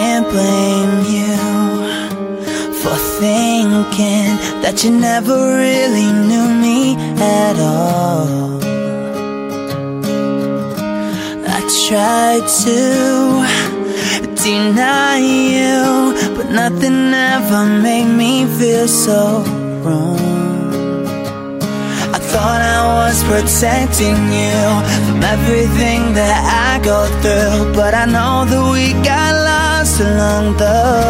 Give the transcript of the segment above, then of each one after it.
can't blame you for thinking that you never really knew me at all. I tried to deny you, but nothing ever made me feel so wrong. I thought I was protecting you from everything that I go through, but I know that we got lost along the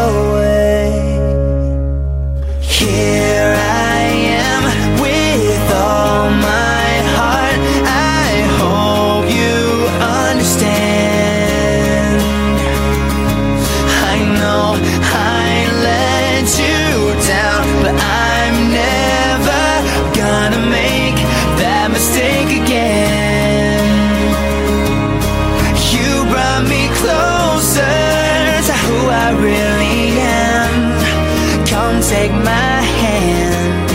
take my hand.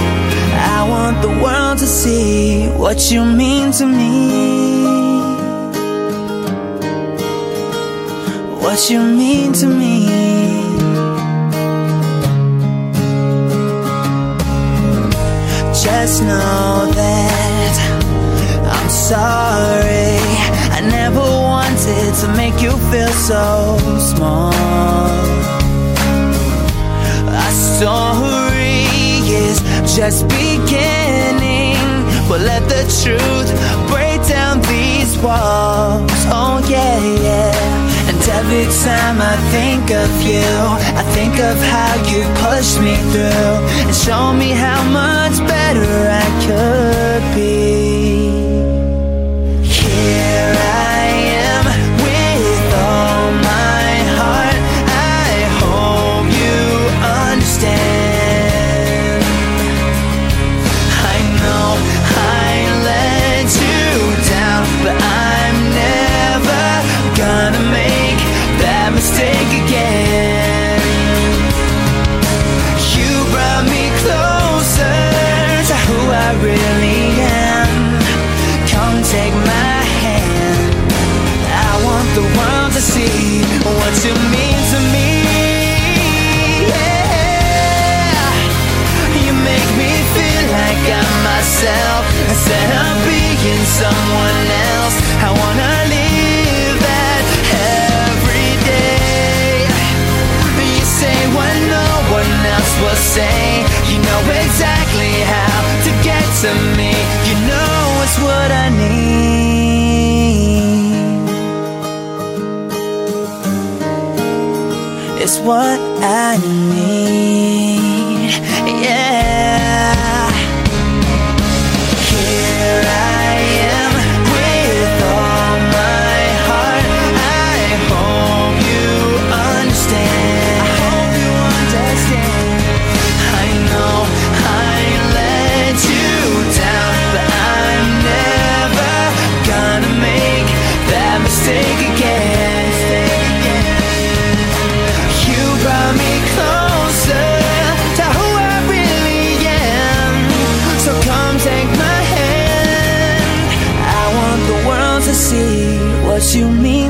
I want the world to see what you mean to me. What you mean to me. Just know that I'm sorry. I never wanted to make you feel so small. Just beginning, but let the truth break down these walls. Oh yeah, yeah. And every time I think of you, I think of how you pushed me through and show me how much better I could be. Someone else. I wanna live that every day. You say what no one else will say. You know exactly how to get to me. You know it's what I need. It's what I need. Yeah.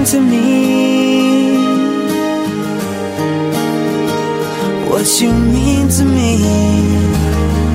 To me. What you mean to me.